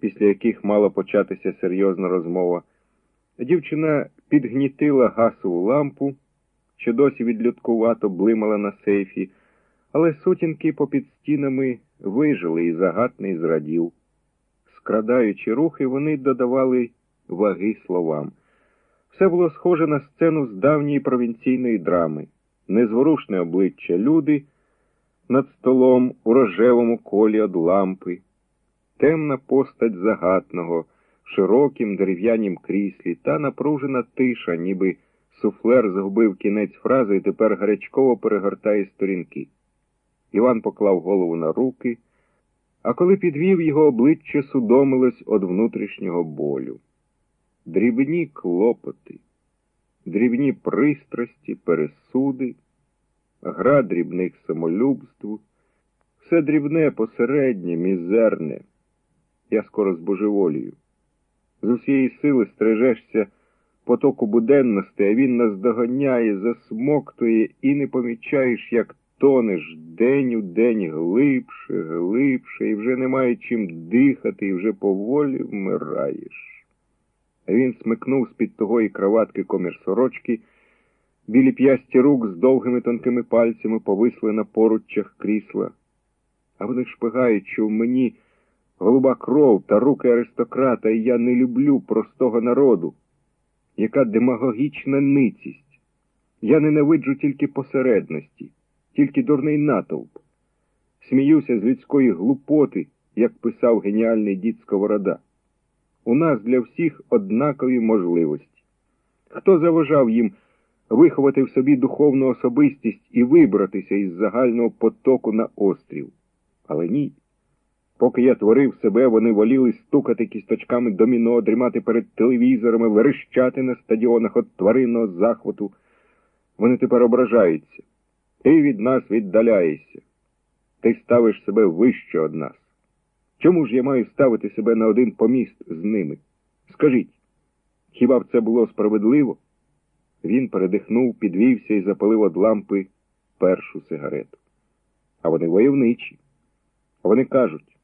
після яких мала початися серйозна розмова. Дівчина підгнітила гасову лампу, що досі відлюдкувато блимала на сейфі, але сутінки попід стінами вижили і загатний зрадів. Скрадаючи рухи, вони додавали ваги словам. Все було схоже на сцену з давньої провінційної драми, незворушне обличчя люди над столом у рожевому колі од лампи, темна постать загатного в широкім дерев'янім кріслі та напружена тиша, ніби суфлер згубив кінець фрази і тепер гарячково перегортає сторінки. Іван поклав голову на руки, а коли підвів його обличчя судомилось від внутрішнього болю. Дрібні клопоти, дрібні пристрасті, пересуди, гра дрібних самолюбств, все дрібне, посереднє, мізерне. Я скоро збожеволію. З усієї сили стрижешся потоку буденності, а він наздоганяє, засмоктує і не помічаєш, як тонеш день у день глибше, глибше, і вже немає чим дихати, і вже поволі вмираєш. А він смикнув з-під тогої кроватки комір сорочки, білі п'ясті рук з довгими тонкими пальцями повисли на поруччях крісла. А вони шпигають, що в мені голуба кров та руки аристократа, і я не люблю простого народу. Яка демагогічна ницість. Я ненавиджу тільки посередності, тільки дурний натовп. Сміюся з людської глупоти, як писав геніальний дід Сковорода. У нас для всіх однакові можливості. Хто заважав їм виховати в собі духовну особистість і вибратися із загального потоку на острів? Але ні. Поки я творив себе, вони воліли стукати кісточками доміно, дрімати перед телевізорами, верещати на стадіонах від тваринного захвату. Вони тепер ображаються. Ти від нас віддаляєшся. Ти ставиш себе вище од нас. Чому ж я маю ставити себе на один поміст з ними? Скажіть, хіба б це було справедливо? Він передихнув, підвівся і запалив од лампи першу сигарету. А вони войовничі. Вони кажуть,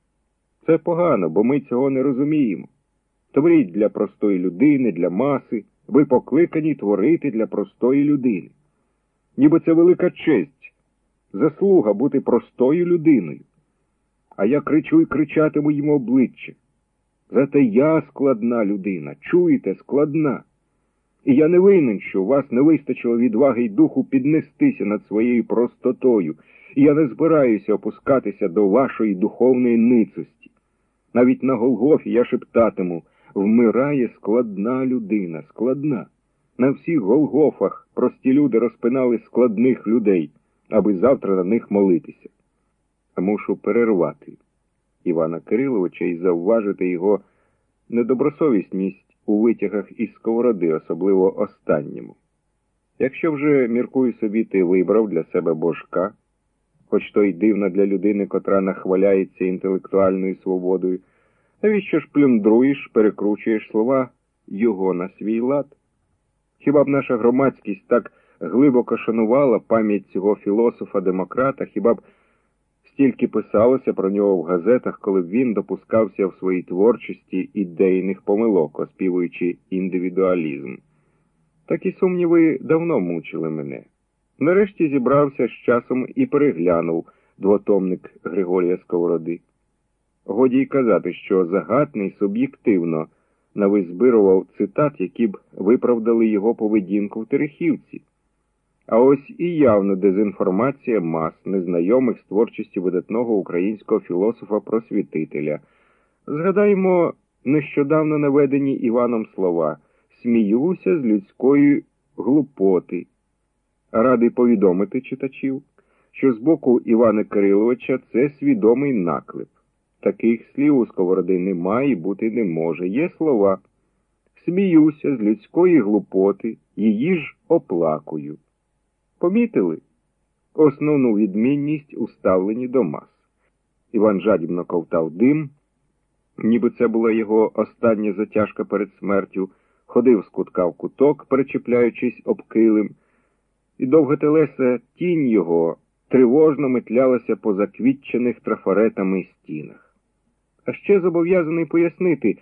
це погано, бо ми цього не розуміємо. Творіть для простої людини, для маси, ви покликані творити для простої людини. Ніби це велика честь, заслуга бути простою людиною. А я кричу і кричатиму йому обличчя. Зате я складна людина, чуєте, складна. І я не винен, що у вас не вистачило відваги й духу піднестися над своєю простотою, і я не збираюся опускатися до вашої духовної ницості. Навіть на Голгофі я шептатиму вмирає складна людина, складна. На всіх Голгофах прості люди розпинали складних людей, аби завтра на них молитися. Мушу перервати Івана Кириловича і завважити його недобросовісність у витягах із сковороди, особливо останньому. Якщо вже, міркую собі, ти вибрав для себе божка, хоч то й дивно для людини, котра нахваляється інтелектуальною свободою, навіщо ж плюндруєш, перекручуєш слова його на свій лад? Хіба б наша громадськість так глибоко шанувала пам'ять цього філософа-демократа, хіба б стільки писалося про нього в газетах, коли б він допускався в своїй творчості ідейних помилок, оспівуючи індивідуалізм? Такі сумніви давно мучили мене. Нарешті зібрався з часом і переглянув двотомник Григорія Сковороди. Годі й казати, що загатний суб'єктивно навизбирував цитат, які б виправдали його поведінку в Терехівці. А ось і явна дезінформація мас, незнайомих з творчістю видатного українського філософа-просвітителя. Згадаємо нещодавно наведені Іваном слова сміюся з людської глупоти. Радий повідомити читачів, що з боку Івана Кириловича це свідомий наклеп. Таких слів у сковороди немає і бути не може. Є слова. Сміюся з людської глупоти, її ж оплакую. Помітили? Основну відмінність у ставленні до мас. Іван жадібно ковтав дим, ніби це була його остання затяжка перед смертю, ходив з кутка в куток, перечіпляючись об килим, і довготелеса тінь його тривожно метлялася по заквітчених трафаретами стінах. А ще зобов'язаний пояснити,